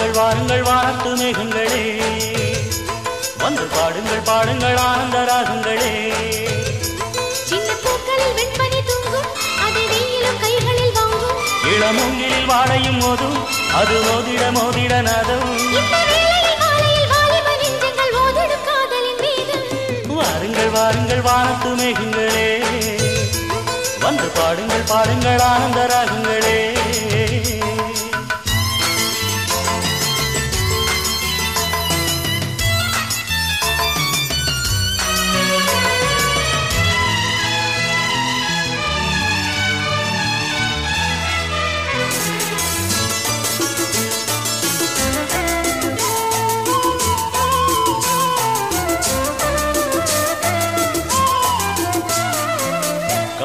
வாருங்கள் வாருங்கள் வானத்து மேகங்களே. வந்து பாடுங்கள் பாடுங்கள் ஆனந்த ராகங்களே. இளமூங்கிலில் வாடையும் மோதும் அது மோதிட மோதிட நாதம். வாருங்கள் வாருங்கள் வானத்து மேகங்களே. வந்து பாடுங்கள் பாடுங்கள் ஆனந்த ராகங்களே.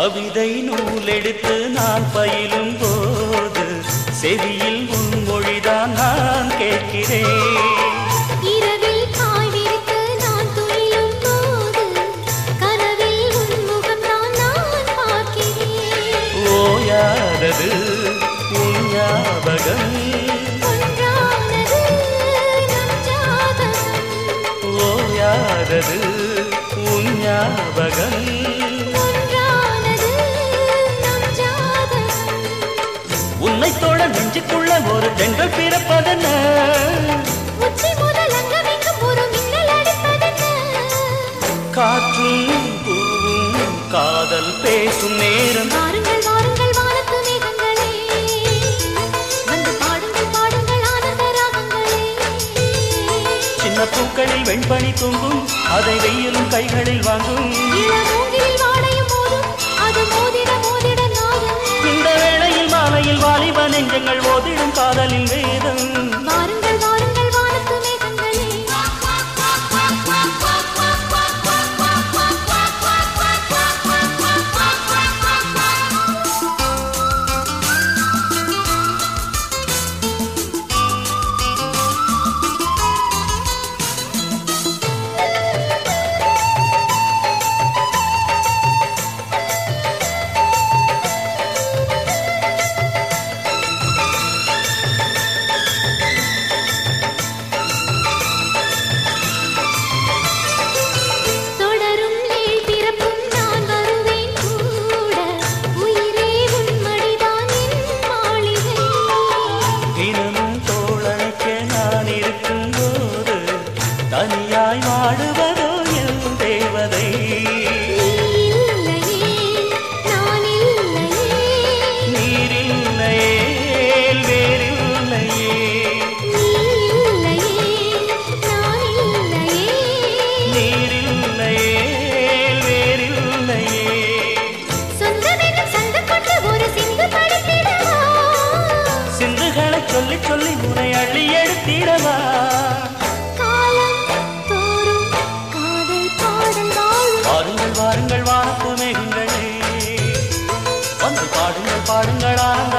கவிதை நூலெடுத்து நான் பயிலும் போது செவியில் உன் மொழிதான் நான் கேட்கிறேன். ஓயாதது உன் ஞாபகம். ஓயாதது உன் ஞாபகம். தோழ நெஞ்சுக்குள்ள ஒரு தென்றல் பிறப்பதென்ன? காற்றும் பூவும் காதல் பேசும் நேரம். வாருங்கள் வாருங்கள் வானத்து மேகங்களே. வந்து பாடுங்கள் பாடுங்கள் ஆனந்த ராகங்களே. சின்ன பூக்களில் வெண்பனி தூங்கும் அதை வெயிலும் கைகளில் வாங்கும். ஓதிடும் காதலின் ಕೈ வந்து பாடுங்கள் பாடுங்கள் ஆனந்த